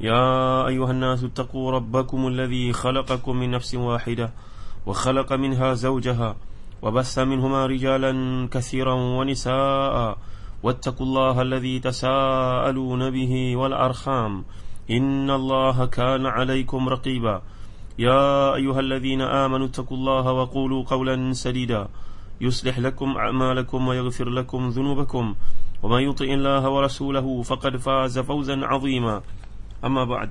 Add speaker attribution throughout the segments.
Speaker 1: يا أيها الناس اتقوا ربكم الذي خلقكم من نفس واحدة وخلق منها زوجها وبث منهما رجالا كثيرا ونساء واتقوا الله الذي تساءلون به والأرحام إن الله كان عليكم رقيبا يا أيها الذين آمنوا اتقوا الله وقولوا قولا سديدا يصلح لكم أعمالكم ويغفر لكم ذنوبكم ومن يطع الله ورسوله فقد فاز فوزا عظيما Amma ba'd.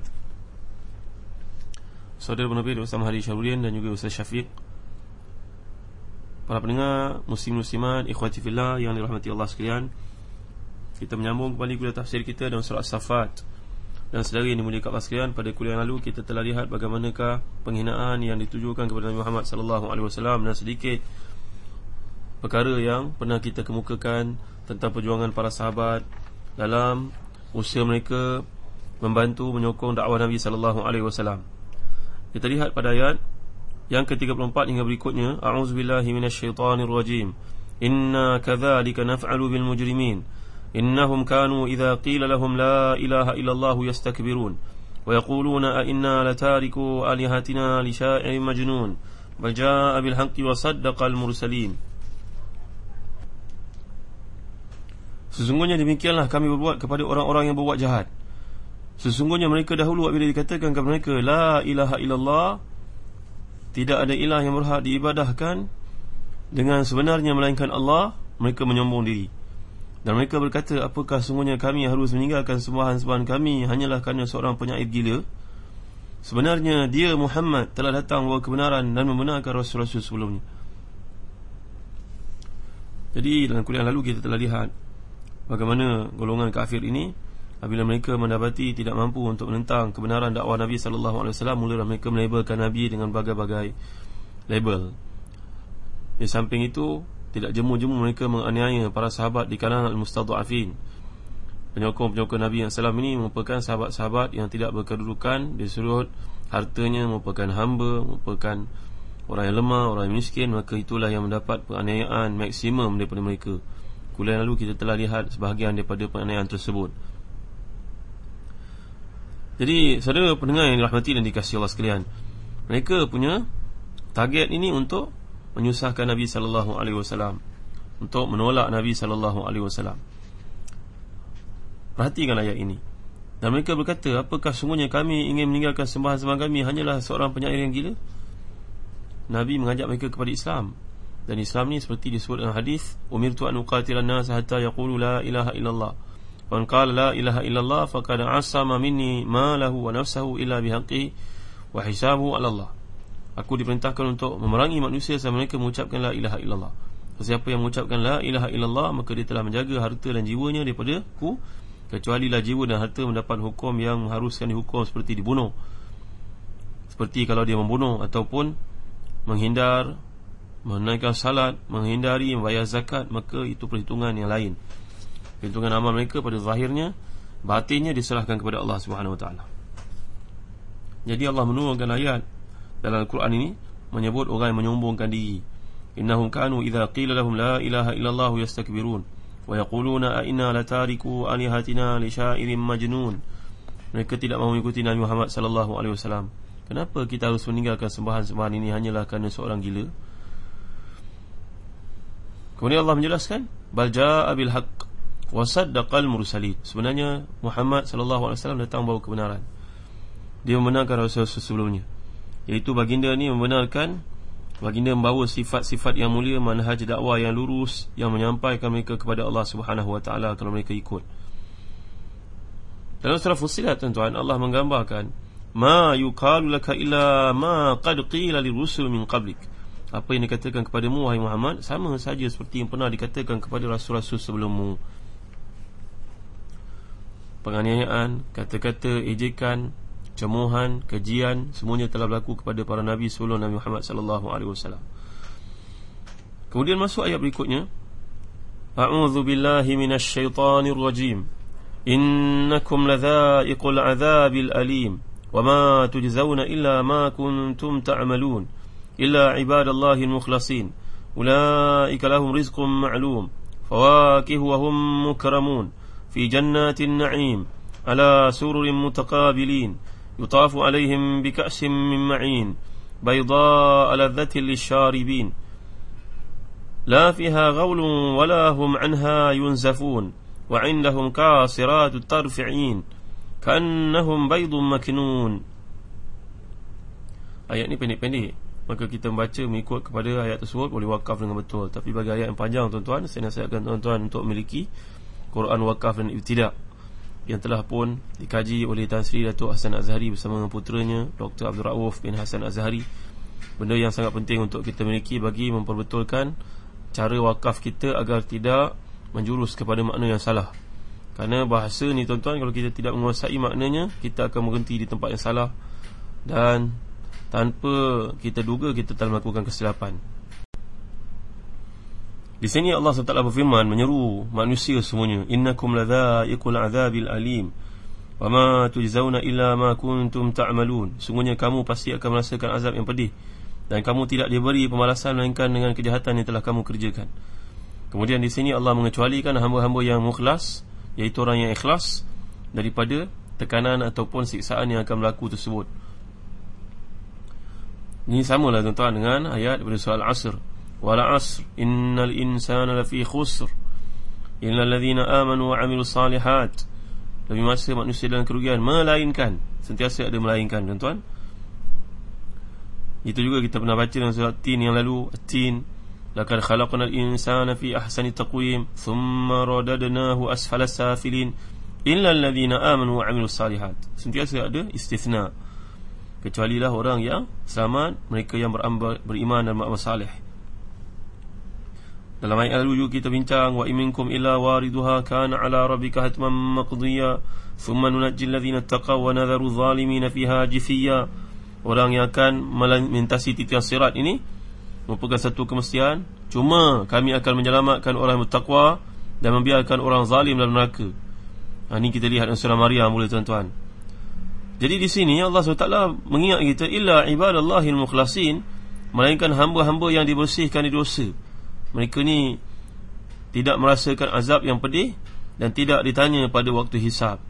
Speaker 1: Saudara Bunabir Ustaz Mahdi Syahrudin dan juga Ustaz Syafiq. Para pendengar Muslim-Musliman, Ikhwati Filah Yang dirahmati Allah sekalian Kita menyambung kembali kuliah tafsir kita Dan surat Safat Dan sedari yang dimulikkan Allah sekalian pada kuliah lalu Kita telah lihat bagaimanakah penghinaan Yang ditujukan kepada Nabi Muhammad wasallam Dan sedikit Perkara yang pernah kita kemukakan Tentang perjuangan para sahabat Dalam usia mereka membantu menyokong dakwah Nabi sallallahu alaihi wasallam. Kita lihat pada ayat yang ke-34 hingga berikutnya, a'udzubillahi minasyaitonirrajim. Inna kadzalika naf'alu bil mujrimin. Innahum kanu idza qila lahum la ilaha illallah yastakbirun wa yaquluna a inna latariku alihatina li sya'irin majnun. Bal jaa'a bil haqqi wa saddaqa al mursalin. Sesungguhnya demikianlah kami berbuat kepada orang-orang yang berbuat jahat. Sesungguhnya mereka dahulu bila dikatakan kepada mereka La ilaha illallah Tidak ada ilah yang berhak diibadahkan Dengan sebenarnya melainkan Allah Mereka menyombong diri. Dan mereka berkata Apakah sungguhnya kami harus meninggalkan sembahan-sembahan kami? Hanyalah kerana seorang penyair gila. Sebenarnya dia Muhammad telah datang bawa kebenaran Dan membenarkan Rasul-Rasul sebelumnya. Jadi dalam kuliah lalu kita telah lihat Bagaimana golongan kafir ini Apabila mereka mendapati tidak mampu untuk menentang kebenaran dakwah Nabi sallallahu alaihi wasallam, mulalah mereka melabelkan Nabi dengan berbagai-bagai label. Di samping itu, tidak jemu-jemu mereka menganiaya para sahabat di kalangan al-mustadhafin. Penyokong-penyokong Nabi yang salam ini merupakan sahabat-sahabat yang tidak berkedudukan di sudut hartanya merupakan hamba, merupakan orang yang lemah, orang yang miskin, maka itulah yang mendapat penganiayaan maksimum daripada mereka. Kuliah lalu kita telah lihat sebahagian daripada penganiayaan tersebut. Jadi saudara pendengar yang dirahmati dan dikasihi Allah sekalian Mereka punya target ini untuk menyusahkan Nabi sallallahu alaihi wasallam untuk menolak Nabi sallallahu alaihi wasallam. Perhatikan ayat ini. Dan mereka berkata, apakah sungguhnya kami ingin meninggalkan sembahan-sembahan kami hanyalah seorang penyair yang gila? Nabi mengajak mereka kepada Islam. Dan Islam ni seperti disebut dalam hadis, umirtu an uqatilan nas hatta yaqulu la ilaha illallah. Man qala la ilaha illallah faqad asama minni ma lahu wa nafsuhu illa bihaqqi wa hisabuhu 'ala Allah. Aku diperintahkan untuk memerangi manusia sampai mereka mengucapkan la ilaha illallah. Siapa yang mengucapkan la ilaha illallah maka dia telah menjaga harta dan jiwanya daripada ku kecuali lah jiwa dan harta mendapat hukum yang mengharuskan dihukum seperti dibunuh. Seperti kalau dia membunuh ataupun menghindar menunaikan salat, menghindari membayar zakat maka itu perhitungan yang lain. Perhitungan amal mereka pada zahirnya Batinnya diserahkan kepada Allah SWT Jadi Allah menurunkan ayat Dalam Al-Quran ini Menyebut orang yang menyombongkan diri Innahum kanu idha qila lahum la ilaha illallah yastakbirun Wa yaquluna a inna latariku alihatina li syairim majnun Mereka tidak mahu mengikuti Nabi Muhammad wasallam. Kenapa kita harus meninggalkan sembahan-sembahan ini hanyalah kerana seorang gila? Kemudian Allah menjelaskan, bal jaa bil haqq wasaddaqal mursalin. Sebenarnya Muhammad sallallahu alaihi wasallam datang bawa kebenaran. Dia membenarkan rasul sebelumnya. Iaitu baginda ni membenarkan baginda membawa sifat-sifat yang mulia manhaj dakwah yang lurus yang menyampaikan mereka kepada Allah Subhanahu wa taala kalau mereka ikut. Dalam surah Fussilat tuan-tuan Allah menggambarkan ma yuqalu laka illa ma qad qila lirusul min qablik. Apa yang dikatakan kepadamu wahai Muhammad sama saja seperti yang pernah dikatakan kepada rasul-rasul sebelummu penganiayaan, kata-kata ejekan, cemoohan, kejian semuanya telah berlaku kepada para nabi sebelum Nabi Muhammad sallallahu alaihi wasallam. Kemudian masuk ayat berikutnya. A'udzu billahi minasyaitonir rajim. Innakum ladha'iqul 'adzabil alim wa ma tujzauna illa ma kuntum ta'malun illa 'ibadallahi al-mukhlasin. Ulaika lahum rizqun ma'lum. Fawakihu wa hum mukramun. في جنات النعيم على سرر متقابلين يطاف عليهم بكأس من معين بيضاء لذة للشاربين لا فيها غول ولا هم عنها ينزفون وعندهم كاسرات الطرفعين Kannahum baydun maknun Ayat ni pendek-pendek Maka kita membaca mengikut kepada ayat tersebut Boleh wakaf dengan betul Tapi bagi ayat yang panjang tuan-tuan Saya nasihatkan tuan-tuan untuk memiliki Quran wakaf dan ibtidak Yang telah pun dikaji oleh Tan Sri Datuk Hassan Azhari Bersama dengan puteranya Dr. Abdul Rauf bin Hassan Azhari Benda yang sangat penting untuk kita miliki Bagi memperbetulkan Cara wakaf kita agar tidak Menjurus kepada makna yang salah kerana bahasa ni tuan-tuan Kalau kita tidak menguasai maknanya Kita akan berhenti di tempat yang salah Dan Tanpa kita duga Kita telah melakukan kesilapan Di sini Allah SWT berfirman Menyeru manusia semuanya Innakum ladha'ikul azabil alim Wa ma tujzauna illa ma kuntum ta'malun. Sungguhnya kamu pasti akan merasakan azab yang pedih Dan kamu tidak diberi pemalasan Melainkan dengan kejahatan yang telah kamu kerjakan. Kemudian di sini Allah mengecualikan hamba-hamba yang mukhlas Iaitu orang yang ikhlas Daripada tekanan ataupun siksaan yang akan berlaku tersebut. Ini samalah tuan-tuan dengan ayat daripada surah Al-Asr Innal insana lafi khusr Illa alladhina amanu wa amilu salihat Lebih masa manusia dalam kerugian. Melainkan. Sentiasa ada melainkan tuan-tuan. Itu juga kita pernah baca dalam surah Tin yang lalu. Tin. Laqad khalaqnal insana fi ahsani taqwim. Thumma radadnahu asfala safilin. Illa alladhina amanu wa 'amilus salihat. Sentiasa ada istithna. Kecuali lah orang yang selamat, mereka yang beriman dan beramal saleh. Dalam ayat lalu juga kita bincang wa iminkum illa wariduha kana 'ala rabbika hatman maqdiya thumma nunajjil ladzina taqaw wa nadharu adh-dhalimin fiha jithiya. Orang yang akan melintasi titian sirat ini merupakan satu kemestian. Cuma kami akan menyelamatkan orang bertakwa dan membiarkan orang zalim dalam neraka. Ha, ini kita lihat dalam surah Maryam boleh tuan-tuan. Jadi di sini Allah SWT mengingat kita illa ibadallahil mukhlasin melainkan hamba-hamba yang dibersihkan dari dosa mereka ni tidak merasakan azab yang pedih dan tidak ditanya pada waktu hisab.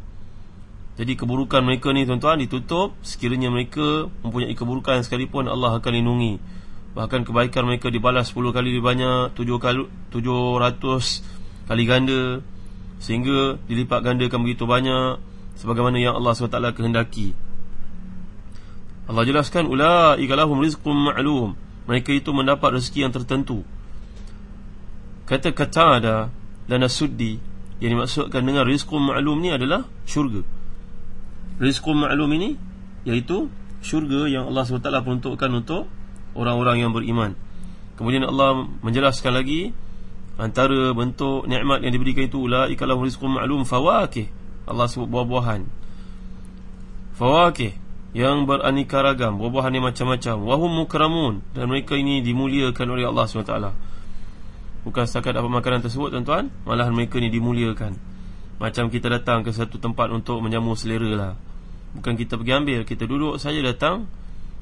Speaker 1: Jadi keburukan mereka ni tuan-tuan ditutup. Sekiranya mereka mempunyai keburukan sekalipun Allah akan lindungi. Bahkan kebaikan mereka dibalas 10 kali lebih banyak 7 kali, 700 kali ganda. Sehingga dilipat gandakan begitu banyak Sebagaimana yang Allah SWT kehendaki. Allah jelaskan Ula'ika lahum rizqum ma'lum. Mereka itu mendapat rezeki yang tertentu Kata kata ada Dan asuddi Yang dimaksudkan dengan rizqum ma'lum ni adalah syurga Rizqum ma'lum ini Iaitu syurga yang Allah SWT peruntukkan untuk orang-orang yang beriman. Kemudian Allah menjelaskan lagi antara bentuk nikmat yang diberikan itu ulaika lahum rizqum ma'lum fawakih. Allah sebut buah-buahan. Fawakih yang beraneka ragam, buah-buahan yang macam-macam. Wahum mukramun dan mereka ini dimuliakan oleh Allah SWT. Bukan setakat dapat makanan tersebut tuan-tuan, malahan mereka ini dimuliakan. Macam kita datang ke satu tempat untuk menjamu selera lah. Bukan kita pergi ambil, kita duduk saja datang.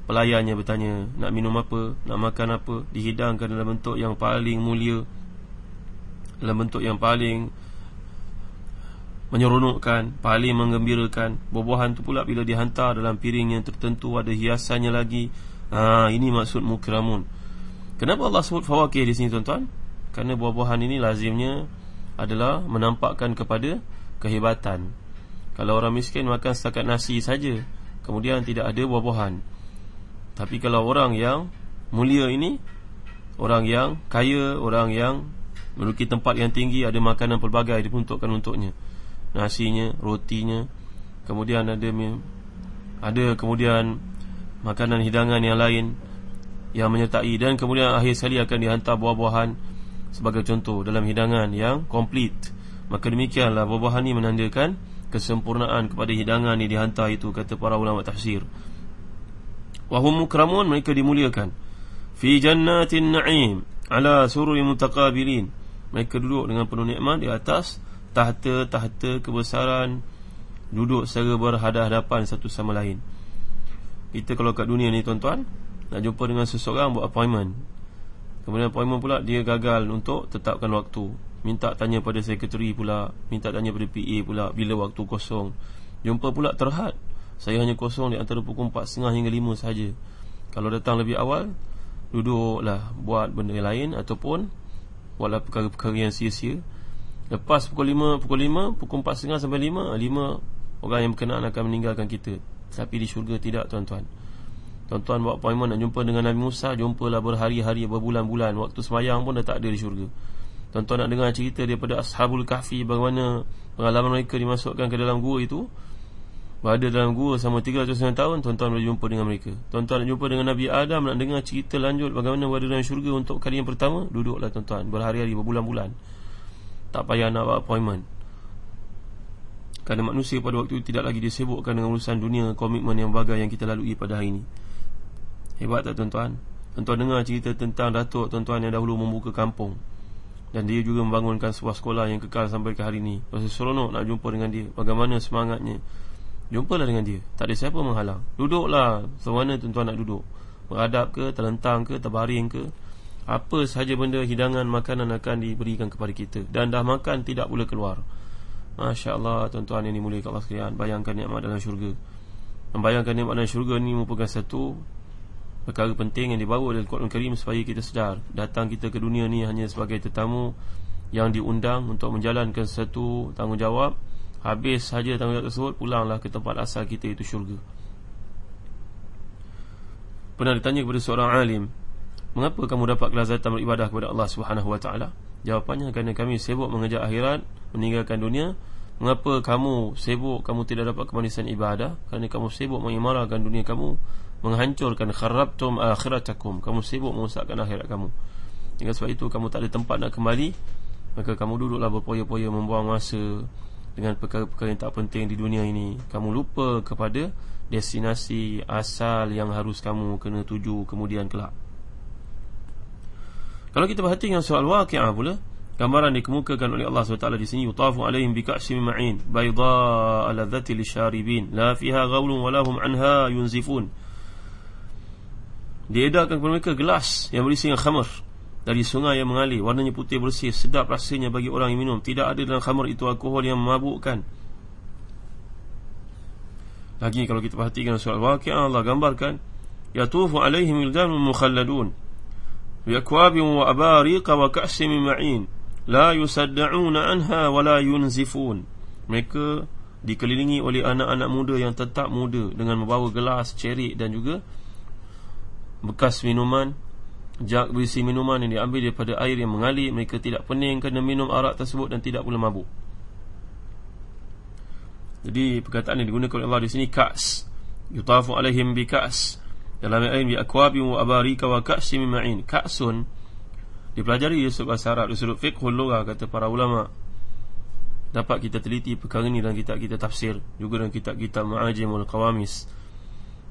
Speaker 1: Pelayannya bertanya Nak minum apa? Nak makan apa? Dihidangkan dalam bentuk yang paling mulia. Dalam bentuk yang paling Menyeronokkan Paling menggembirakan. Buah-buahan tu pula bila dihantar dalam piring yang tertentu Ada hiasannya lagi. Ha, Ini maksud mukramun. Kenapa Allah sebut fawakih di sini tuan-tuan Kerana buah-buahan ini lazimnya Adalah menampakkan kepada Kehebatan. Kalau orang miskin makan setakat nasi saja. Kemudian tidak ada buah-buahan. Tapi kalau orang yang mulia ini Orang yang kaya Orang yang memiliki tempat yang tinggi Ada makanan pelbagai diperuntukkan untuknya. Nasinya, rotinya Kemudian ada Ada kemudian Makanan hidangan yang lain Yang menyertai. Dan kemudian akhir sekali akan dihantar buah-buahan Sebagai contoh dalam hidangan yang komplit Maka demikianlah buah-buahan ini menandakan kesempurnaan kepada hidangan yang dihantar itu kata para ulama tafsir. Wahum mukramun mereka dimuliakan. Fi jannatin na'im ala sururi mutaqabilin. Mereka duduk dengan penuh nikmat di atas tahta-tahta kebesaran duduk secara berhadapan satu sama lain. Kita kalau kat dunia ni tuan-tuan nak jumpa dengan seseorang buat appointment kemudian appointment pula dia gagal untuk tetapkan waktu. Minta tanya pada sekretari pula minta tanya pada PA pula bila waktu kosong. Jumpa pula terhad. Saya hanya kosong di antara pukul 4.30 hingga 5 saja kalau datang lebih awal duduklah buat benda lain ataupun buatlah perkara-perkara yang sia-sia. Lepas pukul 5 pukul 5 pukul 4.30 sampai 5 5 orang yang berkenaan akan meninggalkan kita. Tapi di syurga tidak tuan-tuan Tuan-tuan buat appointment nak jumpa dengan Nabi Musa Jumpalah berhari-hari, berbulan-bulan. Waktu semayang pun dah tak ada di syurga. Tuan-tuan nak dengar cerita daripada Ashabul Kahfi Bagaimana pengalaman mereka dimasukkan ke dalam gua itu? Berada dalam gua selama 309 tahun Tuan-tuan boleh jumpa dengan mereka. Tuan-tuan nak jumpa dengan Nabi Adam Nak dengar cerita lanjut bagaimana berada dalam syurga Untuk kali yang pertama Duduklah tuan-tuan Berhari-hari, berbulan-bulan. Tak payah nak buat appointment. Kerana manusia pada waktu itu tidak lagi disebutkan dengan urusan dunia Komitmen yang bagai yang kita lalui pada hari ini Hebat tak tuan-tuan? Tuan-tuan dengar cerita tentang Datuk tuan-tuan yang dahulu membuka kampung. Dan dia juga membangunkan sebuah sekolah yang kekal sampai ke hari ini. Rasa seronok nak jumpa dengan dia. Bagaimana semangatnya? Jumpalah dengan dia. Tak ada siapa menghalang. Duduklah. Semana tuan-tuan nak duduk? Beradab ke, terlentang ke, terbaring ke? Apa sahaja benda hidangan makanan akan diberikan kepada kita. Dan dah makan tidak boleh keluar. Masya Allah tuan-tuan yang dimulai kat Allah sekalian. Bayangkan nikmat dalam syurga. Membayangkan nikmat dalam syurga ni merupakan satu perkara penting yang dibawa dalam Quran Karim supaya kita sedar. Datang kita ke dunia ni hanya sebagai tetamu yang diundang untuk menjalankan satu tanggungjawab. Habis saja tanggungjawab tersebut pulanglah ke tempat asal kita itu syurga. Pernah ditanya kepada seorang alim mengapa kamu dapat kelazatan beribadah kepada Allah Subhanahu wa taala? Jawapannya kerana kami sibuk mengejar akhirat meninggalkan dunia. Mengapa kamu sibuk kamu tidak dapat kemanisan ibadah? Kerana kamu sibuk mengimarahkan dunia kamu menghancurkan kharabtum akhiratakum. Kamu sibuk merosakkan akhirat kamu. Dengan sebab itu kamu tak ada tempat nak kembali maka kamu duduklah berpoya-poya membuang masa dengan perkara-perkara yang tak penting di dunia ini. Kamu lupa kepada destinasi asal yang harus kamu kena tuju kemudian kelak. Kalau kita perhatikan soal waqi'ah pula gambaran dikemukakan oleh Allah SWT di sini yutafu alaihim bika'sim ma'in bayda ala dhati lisharibin la fiha ghawlun walahum anha yunzifun Diedarkan kepada mereka gelas yang berisi dengan khamar Dari sungai yang mengalir. Warnanya putih bersih Sedap rasanya bagi orang yang minum. Tidak ada dalam khamar itu alkohol yang memabukkan. Lagi kalau kita perhatikan soal waqi'ah Allah gambarkan Yatufu alaihim ildan mukhalladun Biakwabim wa abariqa wa ka'sim ma'in. La yusadda'una anha wa la yunzifun. Mereka dikelilingi oleh anak-anak muda yang tetap muda Dengan membawa gelas, cerik dan juga bekas minuman jak berisi minuman yang diambil daripada air yang mengalir mereka tidak pening kerana minum arak tersebut dan tidak pula mabuk. Jadi perkataan yang digunakan oleh Allah di sini kas yutafu alaihim bi kas dalam ayat bi akwabi wa abarika wa ka'si min ma'in. Ka'sun dipelajari di sudut bahasa Arab di sudut fiqhul lughah kata para ulama. Dapat kita teliti perkara ini dalam kitab kita tafsir juga dalam kitab kitab ma'ajimul qawamis.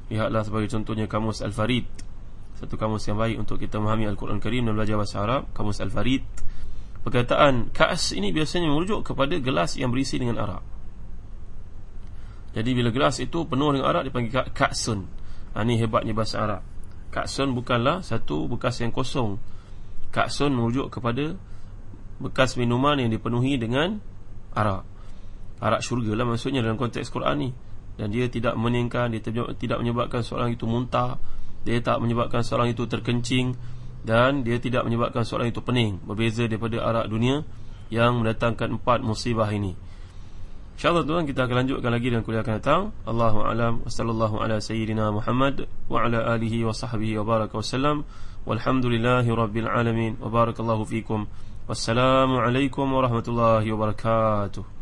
Speaker 1: Lihatlah sebagai contohnya kamus al-farid satu kamus yang baik untuk kita memahami Al-Quran Karim dan belajar bahasa Arab Kamus Al-Farid. Perkataan Ka'as ini biasanya merujuk kepada gelas yang berisi dengan arak Jadi bila gelas itu penuh dengan arak dipanggil Ka'sun. Ha, Ini hebatnya bahasa Arab. Ka'sun bukanlah satu bekas yang kosong. Ka'sun merujuk kepada Bekas minuman yang dipenuhi dengan arak Arak syurga lah maksudnya dalam konteks Quran ni. Dan dia tidak meningkan Dia tidak menyebabkan seorang itu muntah dia tak menyebabkan seorang itu terkencing dan dia tidak menyebabkan seorang itu pening. Berbeza daripada arak dunia yang mendatangkan empat musibah ini. Insyaallah tuan kita akan lanjutkan lagi dengan kuliah akan datang. Allahu alam. Sallallahu ala sayyidina Muhammad wa ala alihi wa sahbihi wa baraka wasallam walhamdulillahi rabbil alamin. Wa barakallahu fikum. Wassalamu alaikum warahmatullahi wabarakatuh